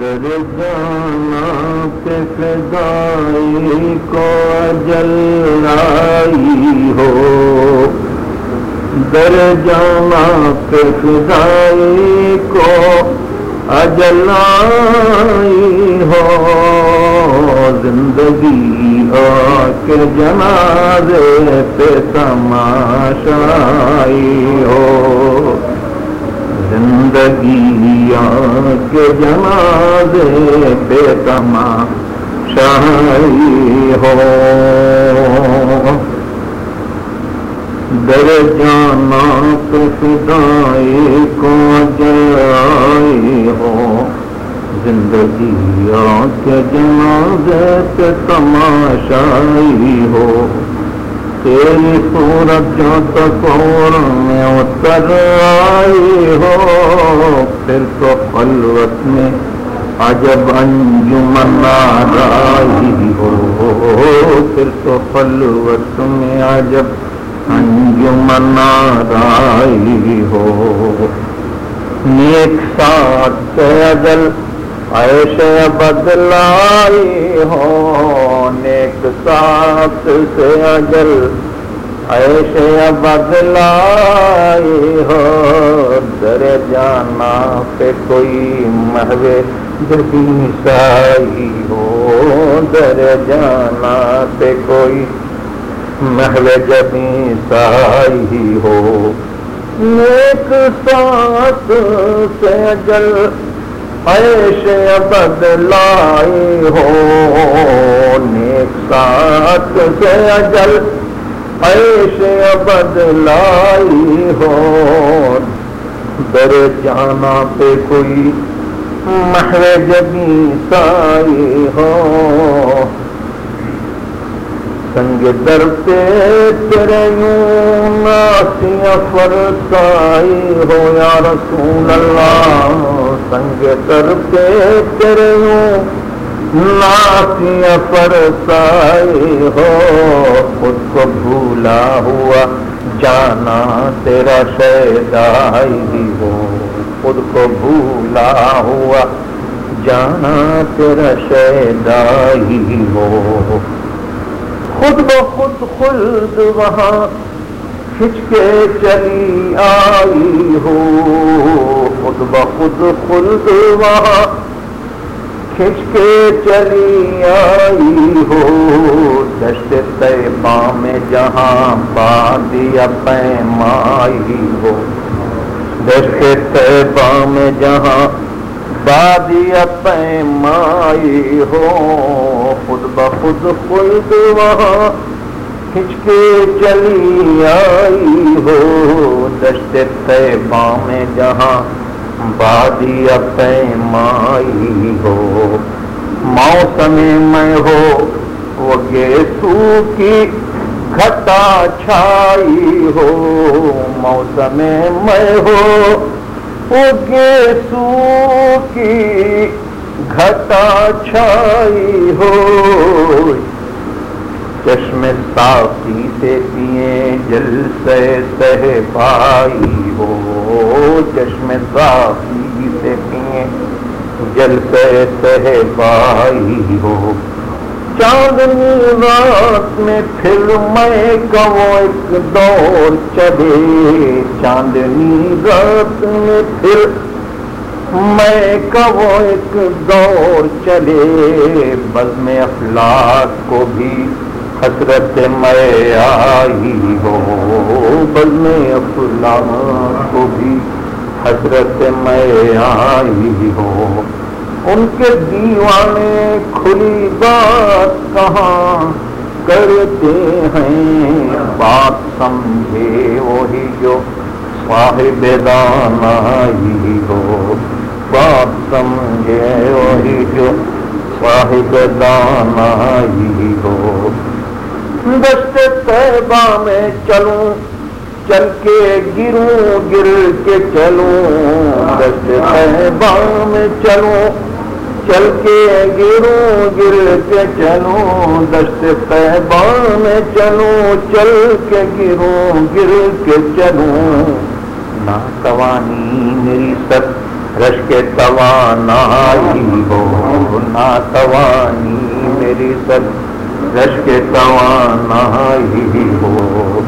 در جانا پہ فدائی کو جل آئی ہو۔ در جانا پہ فدائی کو اجل آئی ہو۔ زندگی آ کے جنازے پہ تماشائی ہو۔ زندگی کے جنازے بے تماشائی ہو۔ در جانا تو فدائی کو جائی ہو۔ زندگی کے جنازے پہ تماشائی ہو۔ تیری صورت جو تصور میں اتر آئی ہو، پھر تو خلوت میں عجب انجمن آئی ہو۔ پھر تو خلوت میں عجب انجمن آئی ہو۔ نیک ساتھ عدل عیش بدلائی ہو۔ نیک ساتھ سے اجل عیش بدلائی ہو در جانا پہ کوئی محو جبی سائی ہو در جانا پہ کوئی محو جبی سائی ہو نیک ساتھ سے اجل عیش بدلائی ہو نیک سے اجل عیش بدلائی ہو۔ در جانا پہ کوئی محو جبی سائی ہو۔ سنگ در پہ تیرے یوں ناسیاں فرسائی ہو۔ یا رسول اللہ، سنگ در پہ تیرے یوں ناسیاں فرسائی ہو خود کو بھولا ہوا جانا تیرا شیدائی ہو۔ خود کو بھولا ہوا جانا تیرا شیدائی ہو۔ خود بخود خلد وہاں کھچ کے چلی آئی ہو۔ خود بخود خلد وہاں کھچ کے چلی آئی ہو، دشت طیبہ میں جہاں بادیا پیمائی ہو۔ دشت طیبہ میں جہاں بادیا پیمائی ہو، خود بخود خود وہاں کھچ کے چلی آئی ہو۔ دشت طیبہ میں جہاں بادی پیمائی ہو۔ موسم میں ہو۔ وہ گیسو کی گھٹا چھائی ہو۔ موسم میں ہو۔ وہ گیسو کی گھٹا چھائی ہو۔ چشم صافی سے پیے جل سے سہ پائی ہو۔ چشم صافی سے پیے جل سے سہ پائی ہو چاندنی رات میں پھر میں کہو ایک دور چلے چاندنی رات میں پھر میں کہو ایک دور چلے بز میں افلاق کو بھی حسرت میں آئی ہو بل میں افلاق کو بھی حسرت میں آئی ہو۔ ان کے دیوانے کھلی بات کہاں کرتے ہیں؟ بات سمجھے وہی جو صاحب دانائی ہو۔ بات سمجھے وہی جو صاحب دانائی ہو۔ دست طیبہ میں چلوں چل کے گروں، گر کے چلوں دست طیبہ میں چلوں۔ چل کے گروں، گر کے چلوں دست طیبہ میں چلوں۔ چل کے گروں، گر کے چلوں۔ نہ توانی میری سب، رش کے توانائی ہو۔ ناتوانی میری سب، رش کے توانا ہی ہو۔